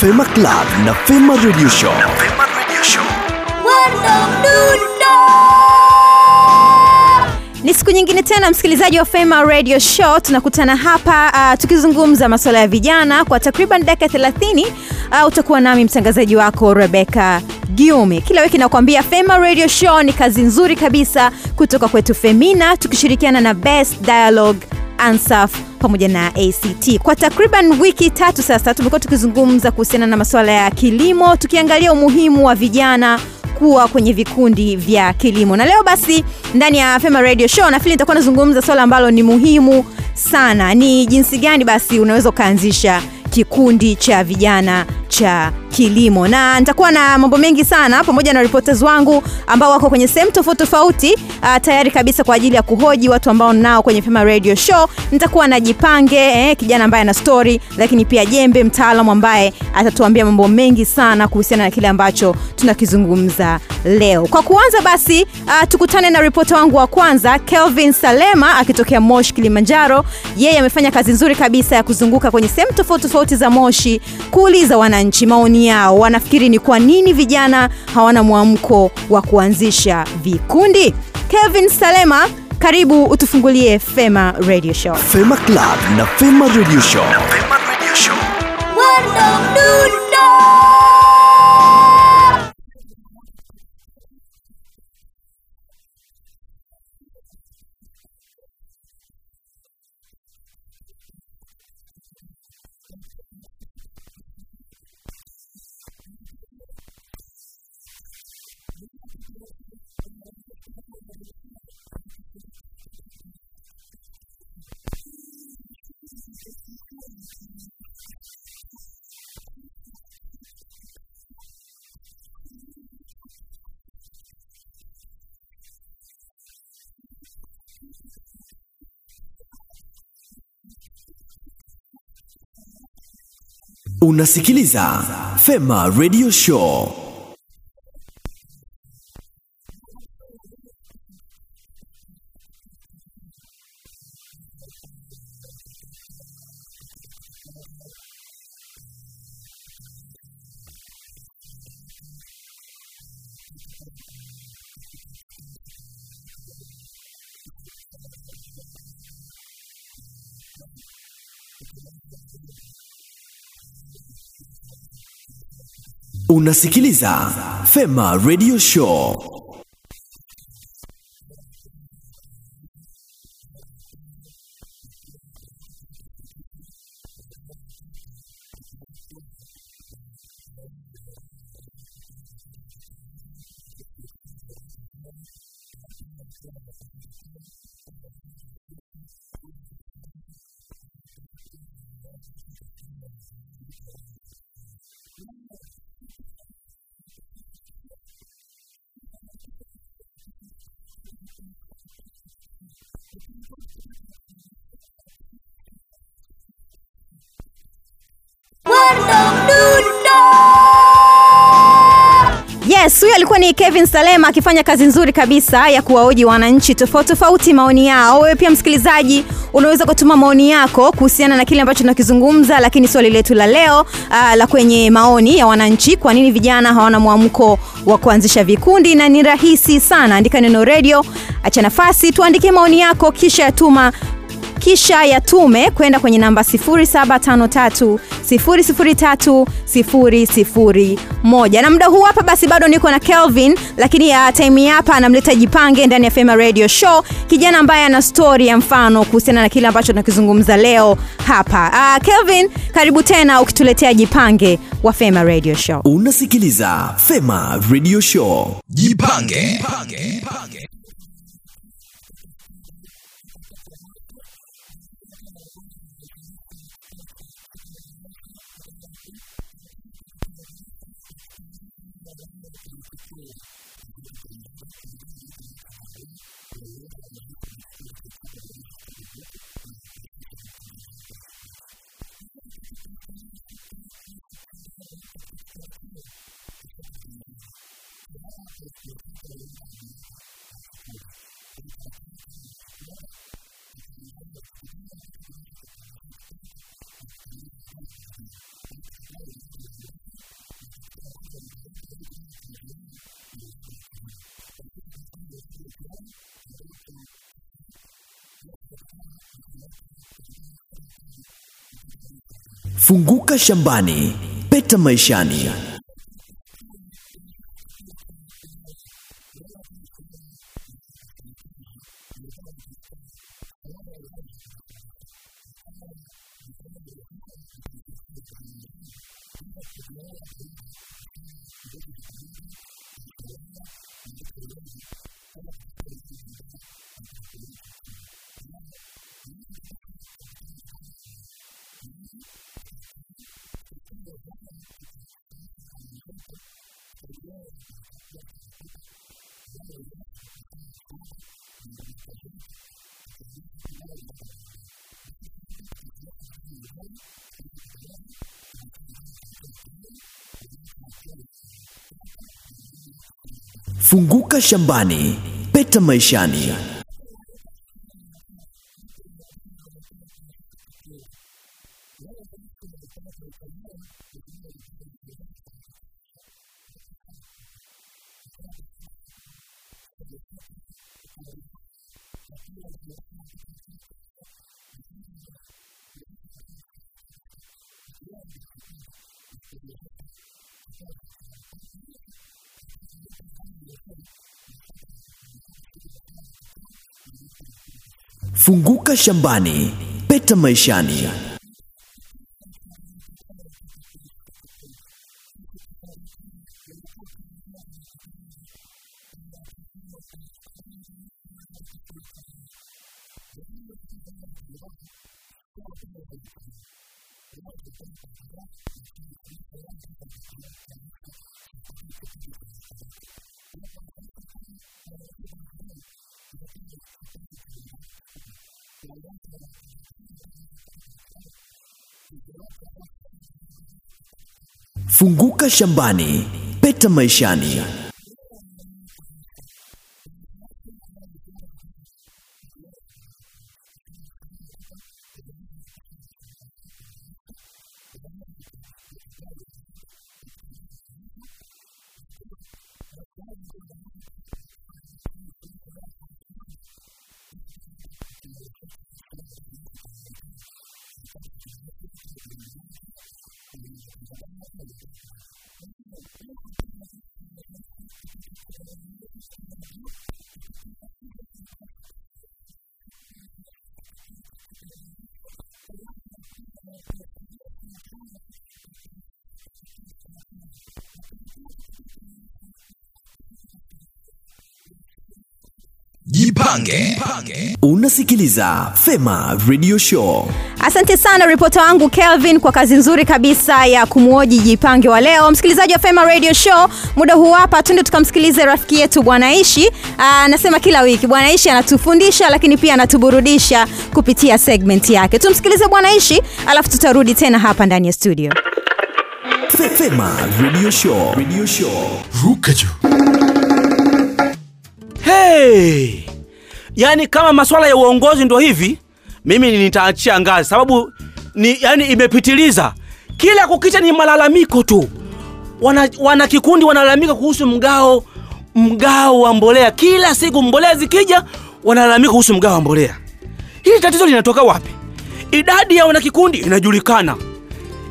Fema Club na Fema Radio Show. Ni siku nyingine tena msikilizaji wa Fema Radio Show, tunakutana hapa uh, tukizungumza masuala ya vijana kwa takriban dakika 30. Uh, utakuwa nami mtangazaji wako Rebecca Giumi. Kila wiki nakwambia Fema Radio Show ni kazi nzuri kabisa kutoka kwetu Femina, tukishirikiana na Best Dialogue ANSAF pamoja na ACT. Kwa takriban wiki tatu sasa tumekuwa tukizungumza kuhusiana na masuala ya kilimo, tukiangalia umuhimu wa vijana kuwa kwenye vikundi vya kilimo na leo basi ndani ya Fema Radio Show nafikiri nitakuwa nazungumza swala ambalo ni muhimu sana ni jinsi gani basi unaweza ukaanzisha kikundi cha vijana cha kilimo na nitakuwa na mambo mengi sana pamoja na reporters wangu ambao wako kwenye sehemu tofauti tofauti uh, tayari kabisa kwa ajili ya kuhoji watu ambao nao kwenye Fema Radio Show. Nitakuwa na Jipange eh, kijana ambaye ana story, lakini pia Jembe mtaalamu ambaye atatuambia mambo mengi sana kuhusiana na kile ambacho tunakizungumza leo. Kwa kuanza basi, uh, tukutane na ripota wangu wa kwanza Kelvin Salema akitokea Moshi, Kilimanjaro. Yeye amefanya kazi nzuri kabisa ya kuzunguka kwenye sehemu tofauti tofauti za Moshi kuuliza wananchi maoni yao, wanafikiri ni kwa nini vijana hawana mwamko wa kuanzisha vikundi. Kevin Salema, karibu utufungulie Fema Radio Show. Fema Club na Fema Radio Show. Unasikiliza Fema Radio Show. Unasikiliza Fema Radio Show. Yes, huyo alikuwa ni Kevin Salema akifanya kazi nzuri kabisa ya kuwaoji wananchi tofauti tofauti maoni yao. Wewe pia msikilizaji, unaweza kutuma maoni yako kuhusiana na kile ambacho tunakizungumza, lakini swali letu la leo uh, la kwenye maoni ya wananchi, kwa nini vijana hawana mwamko wa kuanzisha vikundi? Na ni rahisi sana, andika neno redio, acha nafasi, tuandikie maoni yako, kisha yatuma kisha yatume kwenda kwenye namba 0753003001 na muda huu hapa basi bado niko na kelvin lakini ya time hapa anamleta jipange ndani ya fema radio show kijana ambaye ana stori ya mfano kuhusiana na kile ambacho tunakizungumza leo hapa uh, kelvin karibu tena ukituletea jipange wa fema radio show Unasikiliza Fema Radio Show. Jipange. Jipange. Jipange. Funguka shambani, peta maishani. Funguka shambani, peta maishani. Funguka shambani, peta maishani. Shambani, peta maishani. Jipange. Unasikiliza Fema Radio Show. asante sana ripota wangu kelvin kwa kazi nzuri kabisa ya kumwoji jipange wa leo msikilizaji wa fema radio show muda huu hapa tunde tukamsikilize rafiki yetu bwanaishi anasema kila wiki bwanaishi anatufundisha lakini pia anatuburudisha kupitia segment yake tumsikilize bwanaishi alafu tutarudi tena hapa ndani ya studio Fema Radio Show. Radio Show. Ruka juu. hey! Yaani kama maswala ya uongozi ndo hivi mimi nitaachia ngazi. Sababu ni yani imepitiliza. Kila kukicha ni malalamiko tu. Wana, wana kikundi wanalalamika kuhusu mgao mgao wa mbolea. Kila siku mbolea zikija wanalalamika kuhusu mgao wa mbolea. Hili tatizo linatoka wapi? Idadi ya wanakikundi inajulikana.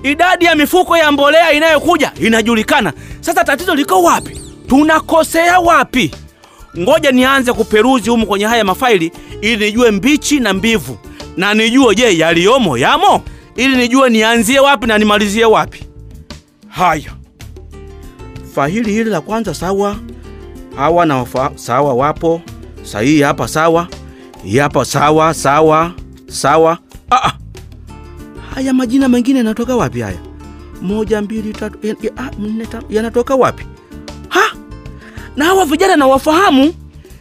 Idadi ya mifuko ya mbolea inayokuja inajulikana. Sasa tatizo liko wapi? Tunakosea wapi ngoja nianze kuperuzi humu kwenye haya mafaili ili nijue mbichi na mbivu. Na nijue je yaliyomo yamo? Ili nijue nianzie wapi na nimalizie wapi. Haya. Faili hili la kwanza sawa. Hawa na wafa, sawa wapo. Sahihi hapa sawa. Hapa sawa sawa sawa. Ah, haya majina mengine yanatoka wapi haya? Moja mbili tatu ah, yanatoka wapi na hawa vijana nawafahamu.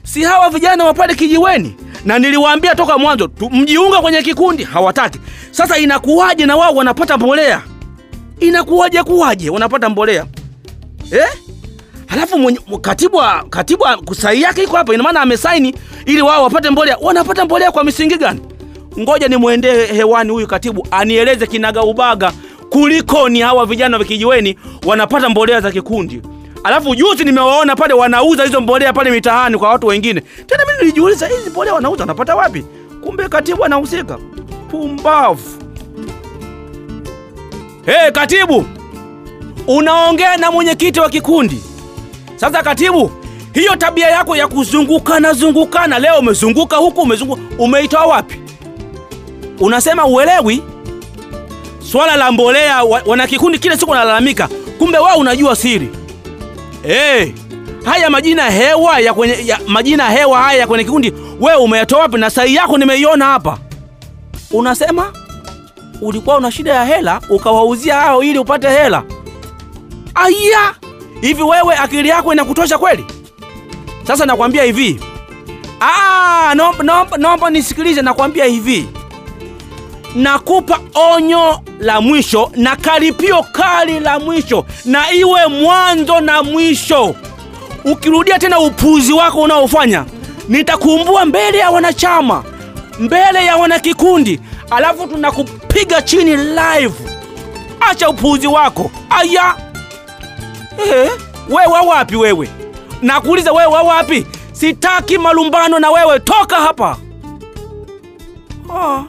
Si hawa vijana wa pale kijiweni. Na niliwaambia toka mwanzo mjiunga kwenye kikundi. Hawataki. Sasa inakuwaje na wao wanapata mbolea? Inakuwaje kuwaje wanapata mbolea? Eh? halafu mwenye, katibu katibu wa yake iko hapa. Ina maana amesaini ili wao wapate mbolea. Wanapata mbolea kwa misingi gani? Ngoja nimwendee hewani huyu katibu anieleze kinagaubaga kuliko ni hawa vijana wa kijiweni wanapata mbolea za kikundi alafu juzi nimewaona pale wanauza hizo mbolea pale mitaani kwa watu wengine. Tena mimi nilijiuliza hizi mbolea wanauza wanapata wapi? Kumbe katibu anahusika. Pumbavu. Hey, katibu! Unaongea na mwenyekiti wa kikundi. Sasa katibu hiyo tabia yako ya kuzungukana zungukana leo umezunguka huku umezunguka umeitoa wapi? Unasema uelewi. Swala la mbolea wana wanakikundi kila siku wanalalamika kumbe wao unajua siri hey, haya majina hewa ya kwenye ya, majina hewa haya ya kwenye kikundi wewe umeyatoa wapi? Na sahi yako nimeiona hapa. Unasema ulikuwa una shida ya hela ukawauzia hao ili upate hela. Aya hivi wewe akili yako inakutosha kweli? Sasa nakwambia hivi. Ah, naomba- naomba nisikilize nakwambia hivi nakupa onyo la mwisho na karipio kali la mwisho na iwe mwanzo na mwisho. Ukirudia tena upuzi wako unaofanya nitakumbua mbele ya wanachama mbele ya wanakikundi alafu tunakupiga chini live. Acha upuzi wako. Aya. Eh, wewe wapi wewe? Nakuuliza wewe wapi? Sitaki malumbano na wewe. Toka hapa. Ah.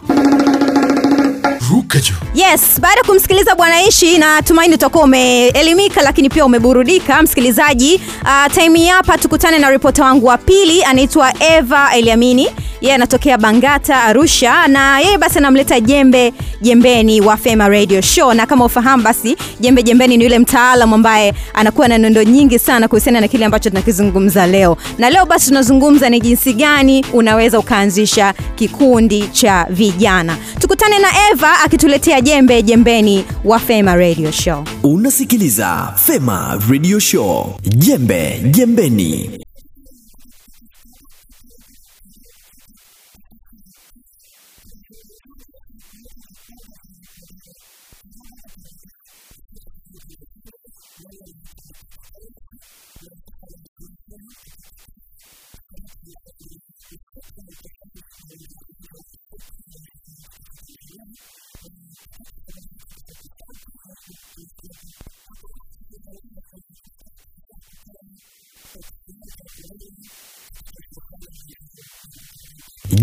Juu. Yes baada ya kumsikiliza bwana ishi na tumaini utakuwa umeelimika lakini pia umeburudika. Msikilizaji uh, time hapa tukutane na ripota wangu wa pili anaitwa eva eliamini yeye anatokea bangata arusha na yeye basi anamleta jembe jembeni wa fema radio show. Na kama ufahamu basi jembe jembeni ni yule mtaalamu ambaye anakuwa na nondo nyingi sana kuhusiana na kile ambacho tunakizungumza leo. Na leo basi tunazungumza ni jinsi gani unaweza ukaanzisha kikundi cha vijana. Tukutane na eva akituletea jembe jembeni wa fema radio show. Unasikiliza fema radio show. Jembe jembeni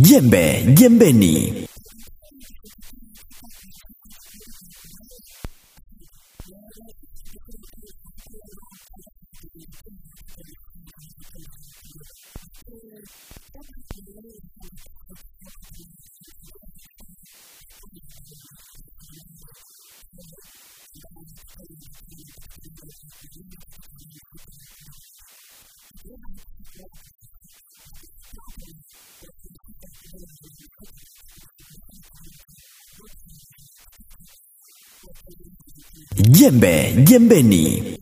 jembe jembeni jembe jembeni.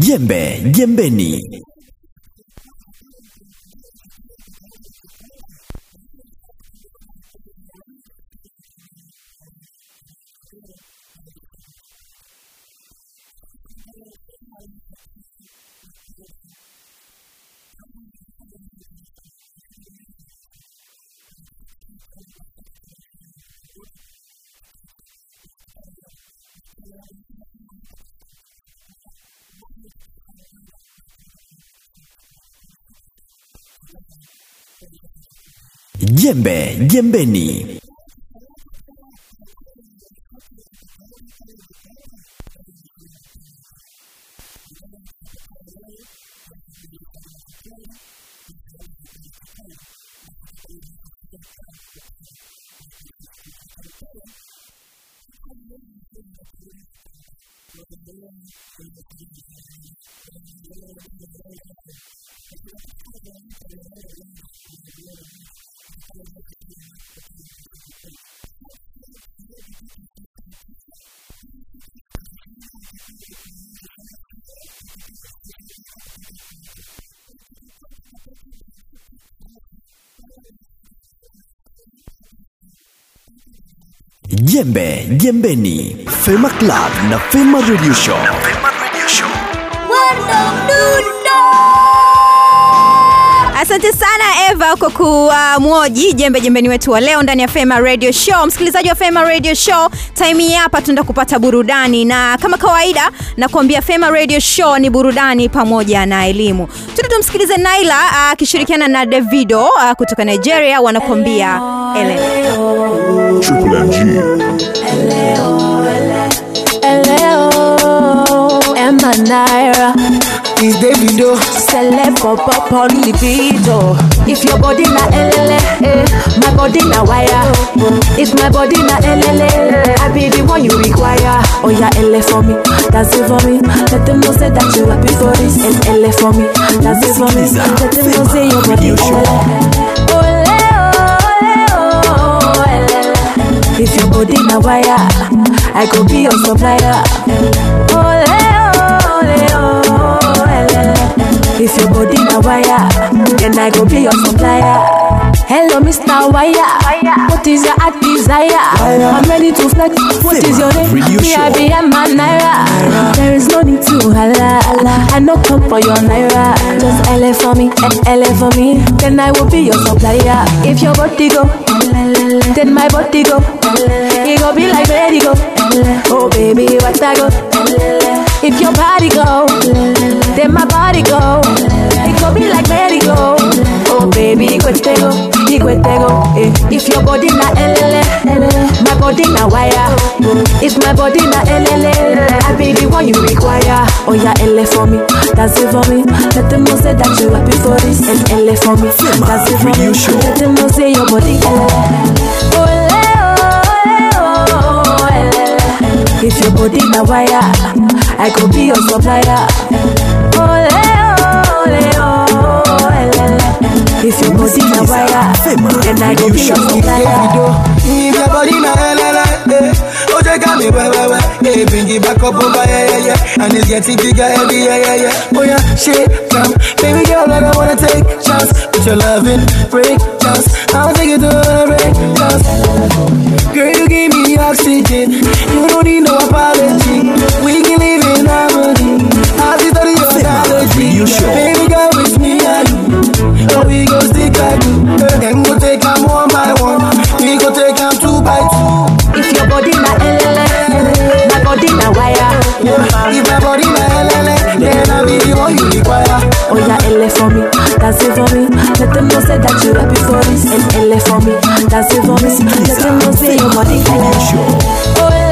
Jembe jembeni jembe jembeni jembe jembeni fema club na fema radio show. Asante sana eva kwa kumwoji jembe jembeni wetu wa leo ndani ya fema radio show. Msikilizaji wa fema radio show time hii hapa tunaenda kupata burudani na kama kawaida nakuambia fema radio show ni burudani pamoja na elimu. Tuende tumsikilize naila akishirikiana na davido uh, kutoka nigeria wanakuambia ele Triple MG. Eleo, Emma Naira. It's Davido. Celeb pop up on the beat, oh. If your body na elele, eh, my body na wire. If my body na elele, I be the one you require. Oh yeah, ele for me, that's it for me. Let them know say that you happy for this. And ele for me, that's it for me. Let them know say your body elele. If your body na wire, I go be your supplier. Ole, ole, elele. If your body na wire, then I go be your supplier. Hello, Mr. Wire. What is your heart desire? I'm ready to flex. What is your name? Me, I be a man, Naira. There is no need to holla. I no come for your Naira. Just LA for me, LA for me. Then I will be your supplier. If your body go, then my body go. It go be like ready go. Oh baby, what I go? If your body go, then my body go. It go be like ready go. Oh baby, ikwetego, ikwetego. Eh. If your body na elele, my body na wire. If my body na elele, I be the one you require. Oh yeah, ele for me, that's it for me. Let them know say that you happy for this. And ele for me, that's it for me. Let them know say your body elele. Oh. If your body na wire, I could be your supplier. Ole, If your body na wire, then I could be your supplier. If your body na elele, eh. Oh, out me, well, well, well. Hey, bring it back up over, yeah, yeah, yeah. And it's getting bigger every, yeah, yeah, yeah. Oh, yeah, shit, jump. Baby girl, I don't wanna take chance. With your loving, break chance. I'll take it to a break chance. Girl, you give me oxygen. You don't need no apology. We can live in harmony. I'll study your analogy. Baby you. We go stick like glue. Then go take them one by one. We go take them two by two. If your body na elele, my body na wire. If my body na elele, then I'll be the one you require. Oh yeah, ele for me, that's it for me. Let them know say that you happy for this. And ele for me, that's it for me. Let them know say your body elele. Ole,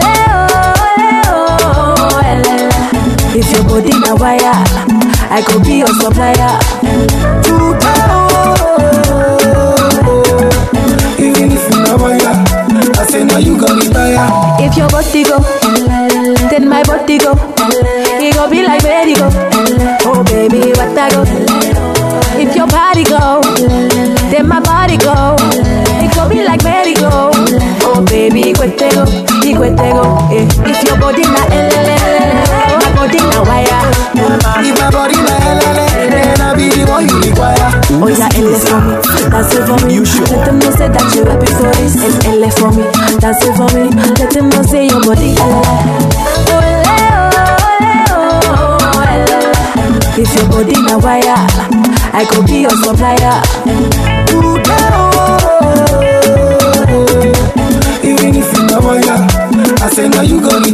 ole, oh, elele. If your body na wire, I could be your supplier. I now you got me tired. If your body go, then my body go. It go be like ready go. Oh baby, what I go? If your body go, then my body go. It go be like ready go. Oh baby, cuetego, y cuetego. Eh. If your body na elele, my body na wire. If my body na elele, then I'll be the one you require. Oh yeah, ele for me, that's it for me. Let them know say that you happy for this. And ele for me, that's it for me. Let them know say your body elele. Ole, ole, oh, elele. If your body na wire, I could be your supplier. Even if you know why I say now you got me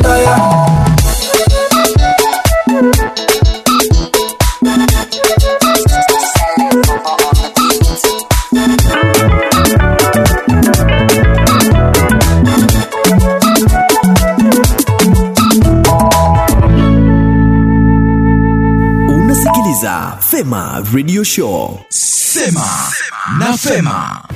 radio show Sema na Fema.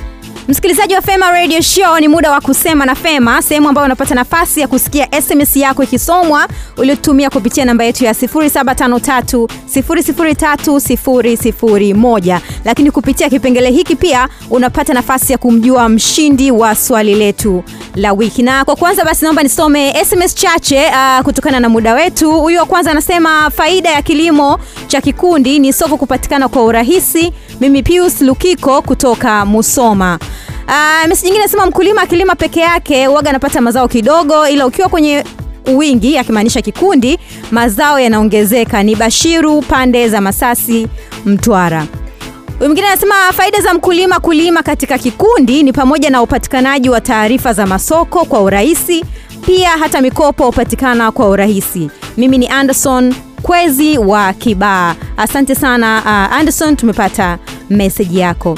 Msikilizaji wa fema radio show ni muda wa kusema na fema sehemu ambayo unapata nafasi ya kusikia sms yako ikisomwa uliotumia kupitia namba yetu ya 753 lakini kupitia kipengele hiki pia unapata nafasi ya kumjua mshindi wa swali letu la wiki. Na kwa kwanza basi naomba nisome sms chache uh, kutokana na muda wetu. Huyu wa kwanza anasema faida ya kilimo cha kikundi ni soko kupatikana kwa urahisi mimi pius lukiko kutoka musoma. Uh, mesi nyingine nasema mkulima akilima peke yake waga anapata mazao kidogo ila ukiwa kwenye wingi akimaanisha kikundi mazao yanaongezeka. Ni bashiru pande za masasi mtwara. Mwingine anasema faida za mkulima kulima katika kikundi ni pamoja na upatikanaji wa taarifa za masoko kwa urahisi, pia hata mikopo hupatikana kwa urahisi. Mimi ni Anderson Kwezi wa Kibaa. Asante sana uh, Anderson, tumepata meseji yako.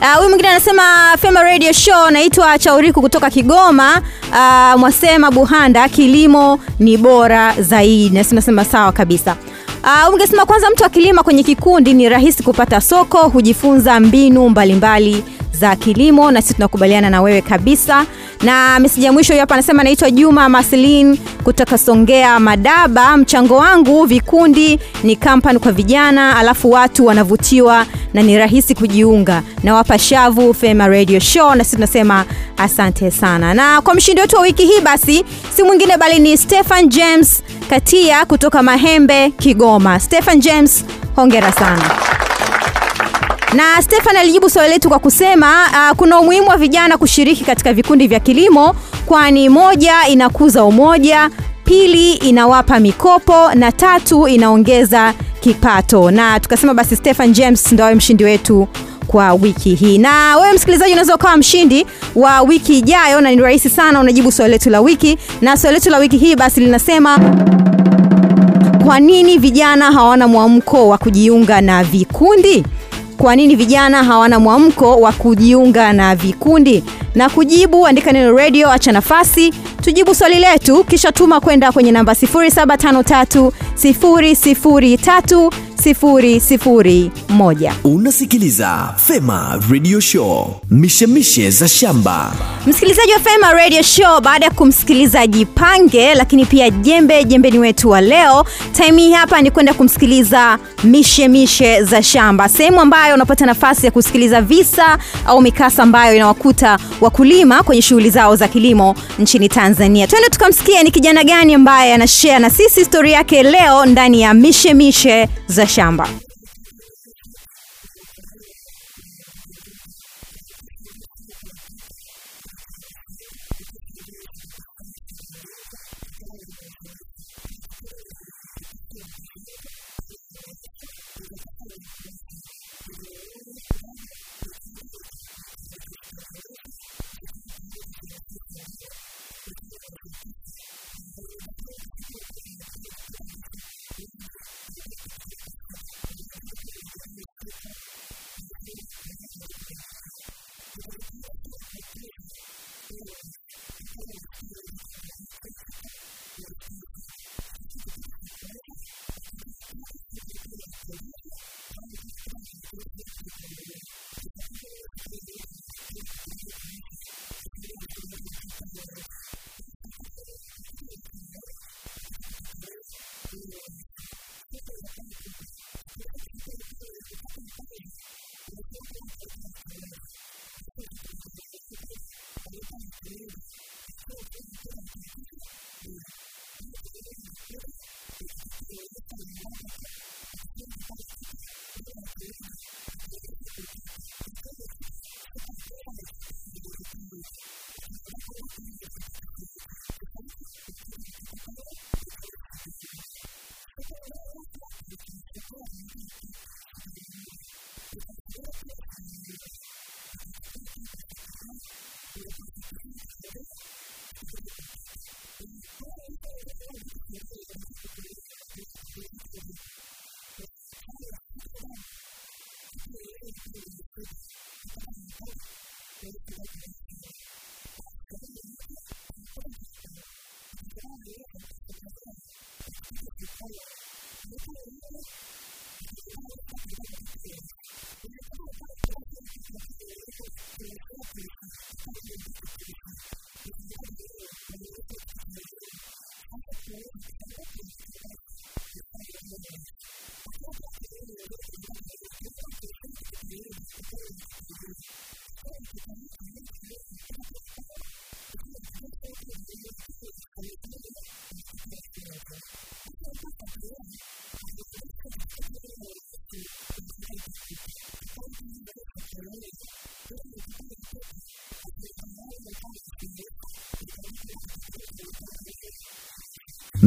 Ah, huyu uh, mwingine anasema Fema Radio Show, naitwa Chauriku kutoka Kigoma. Uh, Mwasema Buhanda, kilimo ni bora zaidi. Nasi nasema sawa kabisa. Uh, ungesema kwanza, mtu akilima kwenye kikundi ni rahisi kupata soko, hujifunza mbinu mbalimbali mbali za kilimo, na sisi tunakubaliana na wewe kabisa. Na meseji ya mwisho hapa anasema, naitwa Juma Maslin kutoka Songea Madaba. Mchango wangu, vikundi ni kampani kwa vijana, alafu watu wanavutiwa na ni rahisi kujiunga. Nawapa shavu Fema Radio Show, na sisi tunasema asante sana. Na kwa mshindi wetu wa wiki hii basi si mwingine bali ni Stefan James Katia kutoka Mahembe, Kigoma. Stefan James, hongera sana na Stefan alijibu swali letu kwa kusema uh, kuna umuhimu wa vijana kushiriki katika vikundi vya kilimo, kwani moja, inakuza umoja, pili, inawapa mikopo na tatu, inaongeza kipato. Na tukasema basi Stefan James awe mshindi wetu kwa wiki hii. Na wewe msikilizaji unaweza ukawa mshindi wa wiki ijayo na ni rahisi sana unajibu swali letu la wiki. Na swali letu la wiki hii basi linasema kwa nini vijana hawana mwamko wa kujiunga na vikundi kwa nini vijana hawana mwamko wa kujiunga na vikundi? Na kujibu andika neno radio acha nafasi. Tujibu swali letu kisha tuma kwenda kwenye namba 753 003 001 unasikiliza fema radio show. Mishemishe za shamba. Msikilizaji wa fema radio show baada ya kumsikiliza jipange lakini pia jembe jembeni wetu wa leo time hii hapa ni kwenda kumsikiliza mishemishe mishe za shamba. Sehemu ambayo unapata nafasi ya kusikiliza visa au mikasa ambayo inawakuta wakulima kwenye shughuli zao za kilimo nchini tanzania. Twende tukamsikia ni kijana gani ambaye anashea na sisi historia yake leo ndani ya mishemishe mishe za shamba 这样吧。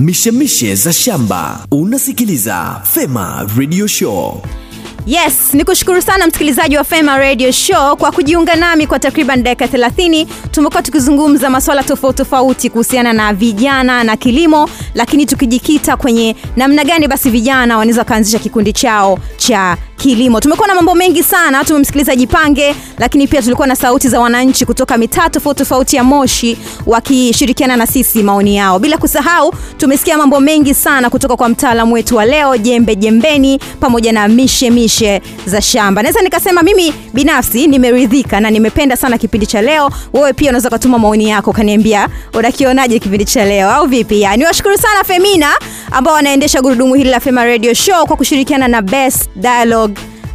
Mishemishe za shamba. Unasikiliza fema radio show. Yes ni kushukuru sana msikilizaji wa fema radio show kwa kujiunga nami kwa takriban dakika 30 tumekuwa tukizungumza maswala tofauti tofauti kuhusiana na vijana na kilimo lakini tukijikita kwenye namna gani basi vijana wanaweza wakaanzisha kikundi chao cha kilimo. Tumekuwa na mambo mengi sana tumemsikiliza jipange lakini pia tulikuwa na sauti za wananchi kutoka mitaa tofauti tofauti ya moshi wakishirikiana na sisi maoni yao. Bila kusahau tumesikia mambo mengi sana kutoka kwa mtaalamu wetu wa leo jembe jembeni pamoja na mishe mishe za shamba. Naweza nikasema mimi binafsi nimeridhika na nimependa sana kipindi cha leo. Wewe pia unaweza ukatuma maoni yako ukaniambia unakionaje kipindi cha leo au vipi? Ya niwashukuru sana femina ambao wanaendesha gurudumu hili la fema radio show kwa kushirikiana na best dialogue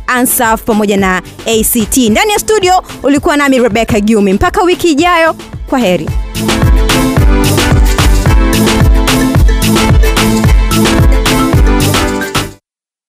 ansaf pamoja na act ndani ya studio ulikuwa nami rebecca gumi mpaka wiki ijayo kwa heri